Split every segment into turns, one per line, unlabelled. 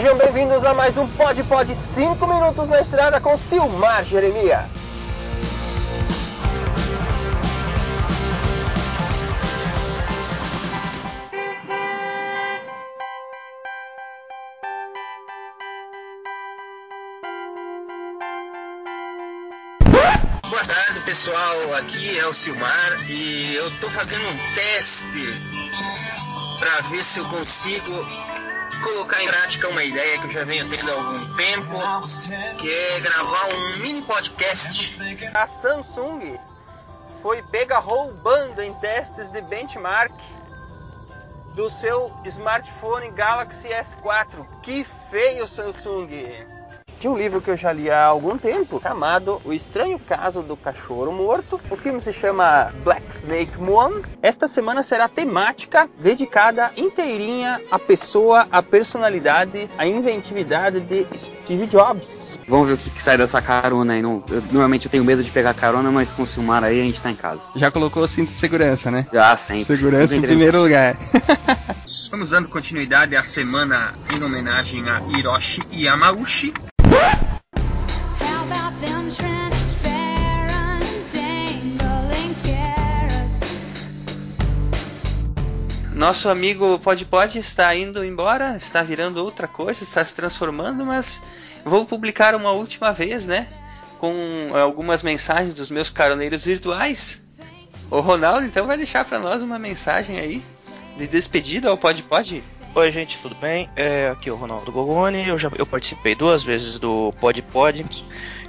Sejam bem-vindos a mais um Pod Pod 5 minutos na estrada com Silmar Jeremias.
Boa tarde, pessoal. Aqui é o Silmar e eu tô fazendo um teste para ver se eu consigo colocar em prática uma ideia que eu já venho tendo há algum tempo, que é gravar um mini podcast.
A Samsung foi pega roubando em testes de benchmark do seu smartphone Galaxy S4. Que feio, Samsung! De um livro que eu já li há algum tempo, chamado O Estranho Caso do Cachorro Morto. O filme se chama Black Snake Moon. Esta semana será temática dedicada inteirinha à pessoa, à personalidade, à inventividade de Steve Jobs.
Vamos ver o que, que sai dessa carona aí. Não, eu, normalmente eu tenho medo de pegar carona, mas com o Silmar aí a gente tá em casa.
Já colocou o cinto de segurança, né?
Já, sempre.
Segurança sempre em primeiro lugar.
Vamos dando continuidade à semana em homenagem a Hiroshi Yamauchi.
Nosso amigo Pod Pod está indo embora, está virando outra coisa, está se transformando, mas vou publicar uma última vez, né? Com algumas mensagens dos meus caroneiros virtuais. O Ronaldo então vai deixar para nós uma mensagem aí de despedida ao Pod Pod.
Oi, gente, tudo bem? É, aqui é o Ronaldo Gogoni. Eu já eu participei duas vezes do Pod Pod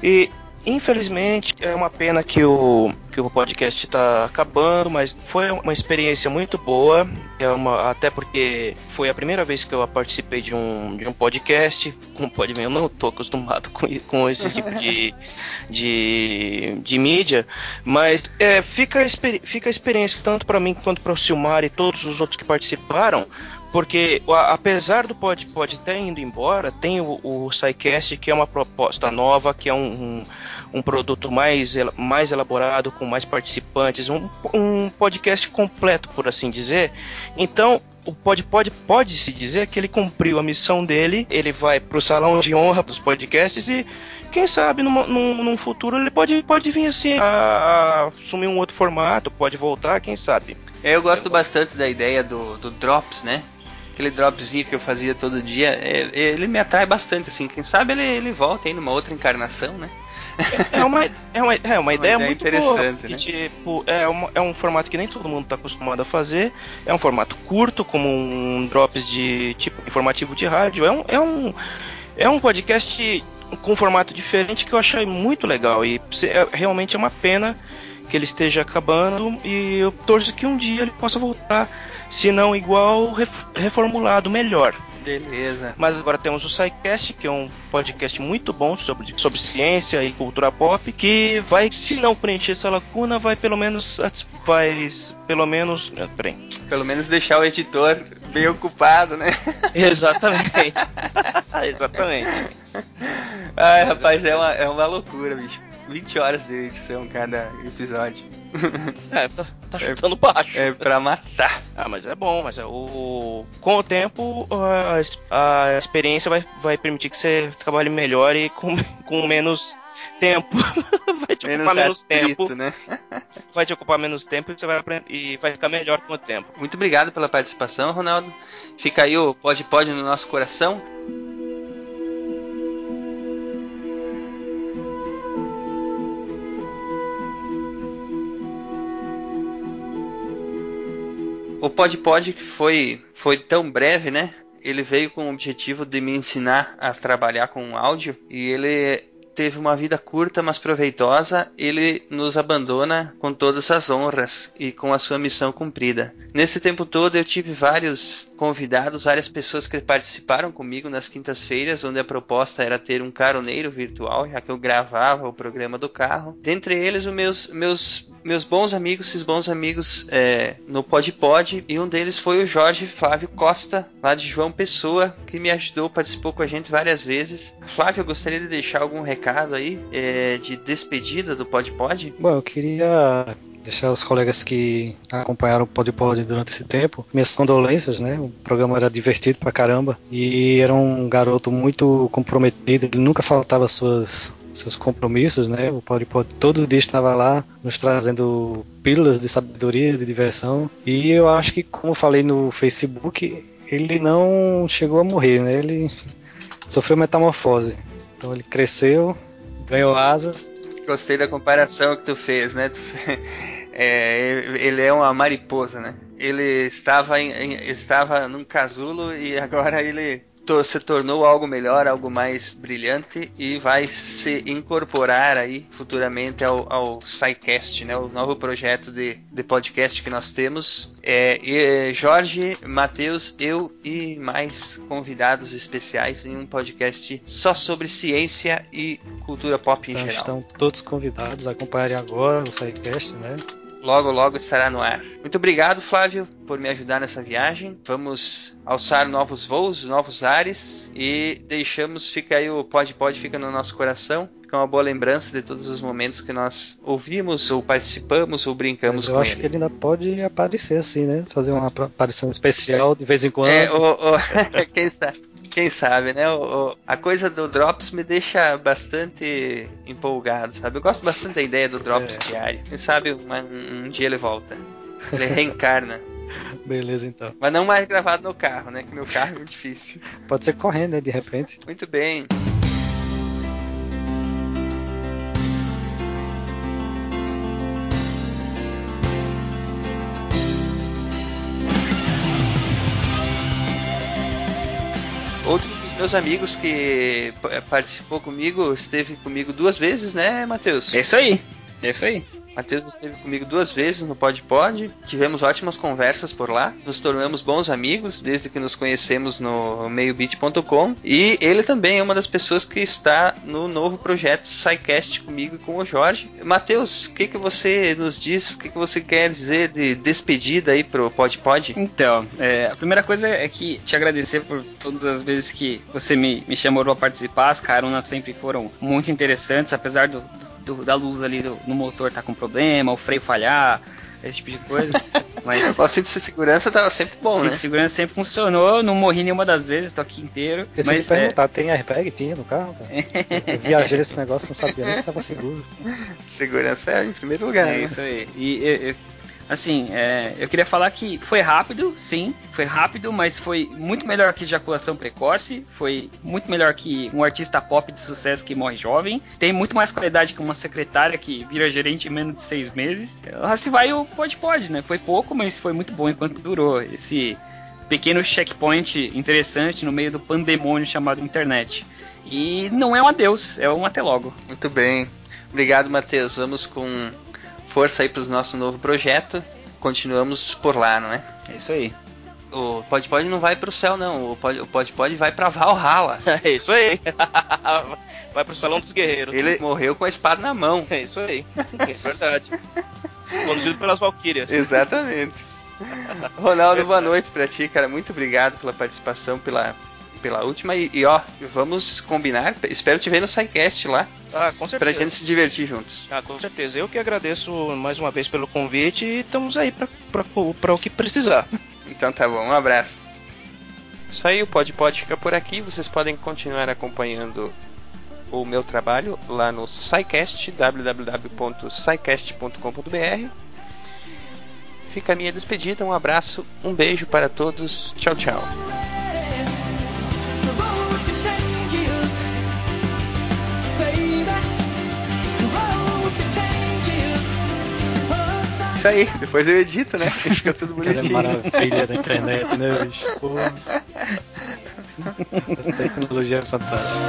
e Infelizmente, é uma pena que o, que o podcast está acabando, mas foi uma experiência muito boa. É uma, até porque foi a primeira vez que eu participei de um, de um podcast. Como pode ver, eu não estou acostumado com, com esse tipo de, de, de mídia, mas é, fica, a, fica a experiência tanto para mim quanto para o Silmar e todos os outros que participaram porque apesar do Pod Pod ter indo embora, tem o, o SciCast, que é uma proposta nova, que é um, um, um, produto mais, mais elaborado, com mais participantes, um, um podcast completo, por assim dizer. Então, o Pod Pod pode se dizer que ele cumpriu a missão dele, ele vai pro salão de honra dos podcasts e quem sabe numa, num, num, futuro ele pode, pode vir assim a, a, assumir um outro formato, pode voltar, quem sabe.
Eu gosto bastante da ideia do, do Drops, né? Aquele dropzinho que eu fazia todo dia, é, ele me atrai bastante, assim. Quem sabe ele, ele volta aí numa outra encarnação, né?
É uma, é uma, é uma ideia,
ideia
muito
interessante,
boa,
né?
tipo, é, uma, é um formato que nem todo mundo está acostumado a fazer. É um formato curto, como um drops de tipo informativo de rádio. É um, é um, é um podcast com um formato diferente que eu achei muito legal. E é, realmente é uma pena que ele esteja acabando. E eu torço que um dia ele possa voltar se não igual, reformulado melhor.
Beleza.
Mas agora temos o SciCast, que é um podcast muito bom sobre, sobre ciência e cultura pop, que vai, se não preencher essa lacuna, vai pelo menos. Vai pelo menos. Peraí.
Pelo menos deixar o editor bem ocupado, né?
Exatamente. Exatamente.
Ai, rapaz, é uma, é uma loucura, bicho. 20 horas de edição cada episódio.
É, tá, tá chutando é, baixo.
É pra matar.
Ah, mas é bom, mas é o. Com o tempo, a, a experiência vai, vai permitir que você trabalhe melhor e com, com menos tempo. vai te
menos
ocupar menos
atrito,
tempo.
né?
vai te ocupar menos tempo e você vai aprender e vai ficar melhor com o tempo.
Muito obrigado pela participação, Ronaldo. Fica aí o Pode Pode no nosso coração. O Pod Pod que foi, foi tão breve, né? Ele veio com o objetivo de me ensinar a trabalhar com áudio e ele teve uma vida curta, mas proveitosa, ele nos abandona com todas as honras e com a sua missão cumprida. Nesse tempo todo eu tive vários convidados, várias pessoas que participaram comigo nas quintas-feiras, onde a proposta era ter um caroneiro virtual, já que eu gravava o programa do carro. Dentre eles, os meus, meus, meus bons amigos, esses bons amigos é, no Pod Pod, e um deles foi o Jorge Flávio Costa, lá de João Pessoa, que me ajudou, participou com a gente várias vezes. Flávio, eu gostaria de deixar algum recado aí é, de despedida do Pod Pod?
Bom, eu queria deixar os colegas que acompanharam o Pod Pod durante esse tempo minhas condolências, né? O programa era divertido pra caramba e era um garoto muito comprometido, ele nunca faltava suas seus compromissos, né? O Pod Pod todo dia estava lá nos trazendo pílulas de sabedoria, de diversão. E eu acho que, como eu falei no Facebook, ele não chegou a morrer, né? Ele sofreu metamorfose. Então ele cresceu, ganhou asas.
Gostei da comparação que tu fez, né? É, ele é uma mariposa, né? Ele estava, em, estava num casulo e agora ele se tornou algo melhor, algo mais brilhante e vai se incorporar aí futuramente ao, ao SciCast, né? O novo projeto de, de podcast que nós temos. É, e, Jorge, Matheus, eu e mais convidados especiais em um podcast só sobre ciência e cultura pop em
então,
geral.
Estão todos convidados a acompanharem agora o SciCast, né?
Logo logo estará no ar. Muito obrigado, Flávio, por me ajudar nessa viagem. Vamos alçar novos voos, novos ares e deixamos, fica aí o Pod Pod, fica no nosso coração. Fica uma boa lembrança de todos os momentos que nós ouvimos, ou participamos, ou brincamos
Mas eu
com
acho
ele.
que ele ainda pode aparecer assim, né? Fazer uma aparição especial de vez em quando.
É, o, o, quem sabe? Quem sabe, né? O, o, a coisa do Drops me deixa bastante empolgado, sabe? Eu gosto bastante da ideia do Drops
É.
diário. Quem sabe uma- um, um dia ele volta. Ele reencarna.
Beleza, então.
Mas não mais gravado no carro, né? Que meu carro é muito difícil.
Pode ser correndo, né? De repente.
Muito bem. Meus amigos que p- participou comigo, esteve comigo duas vezes, né, Matheus?
É isso aí. É isso aí.
Matheus esteve comigo duas vezes no Pod Pod. Tivemos ótimas conversas por lá. Nos tornamos bons amigos desde que nos conhecemos no meiobit.com. E ele também é uma das pessoas que está no novo projeto SciCast comigo e com o Jorge. Matheus, o que, que você nos diz? O que, que você quer dizer de despedida aí pro Pod Pod?
Então, é, a primeira coisa é que te agradecer por todas as vezes que você me, me chamou para participar. As caronas sempre foram muito interessantes, apesar do, do- da luz ali do- no motor tá com problema, o freio falhar, esse tipo de coisa. Mas
O cinto de segurança tava sempre bom,
cinto
né?
de segurança sempre funcionou, não morri nenhuma das vezes, tô aqui inteiro.
Eu tinha que
Mas é,
perguntar, tem airbag? Tinha no carro? Cara? Eu viajei nesse negócio, não sabia nem se estava seguro.
Segurança é em primeiro lugar.
É
né?
isso aí. E eu- eu- assim, é, eu queria falar que foi rápido, sim, foi rápido, mas foi muito melhor que ejaculação precoce, foi muito melhor que um artista pop de sucesso que morre jovem, tem muito mais qualidade que uma secretária que vira gerente em menos de seis meses. Assim vai o pode pode, né? Foi pouco, mas foi muito bom enquanto durou esse pequeno checkpoint interessante no meio do pandemônio chamado internet. E não é um adeus, é um até logo.
Muito bem. Obrigado, Matheus. Vamos com força aí para o nosso novo projeto. Continuamos por lá, não é?
É isso aí.
O Pod Pod não vai pro céu, não. O Pod o Pod, Pod vai pra Valhalla.
É isso aí. Vai pro Salão dos Guerreiros.
Ele morreu com a espada na mão.
É isso aí. É verdade. Conduzido pelas Valkyrias.
Exatamente. Ronaldo, boa noite pra ti, cara. Muito obrigado pela participação, pela, pela última. E, e, ó, vamos combinar. Espero te ver no SciCast lá,
Ah, com
pra
certeza.
gente se divertir juntos.
Ah, com certeza. Eu que agradeço mais uma vez pelo convite e estamos aí pra, pra, pra o que precisar.
Então tá bom, um abraço. Isso aí, o Pod Pod fica por aqui. Vocês podem continuar acompanhando o meu trabalho lá no SciCast, www.scicast.com.br. Fica a minha despedida, um abraço, um beijo para todos. Tchau, tchau. Isso aí, depois eu edito, né? Fica tudo
Cara, é
bonitinho.
maravilha da internet, né, bicho? Pô. A tecnologia é fantástica.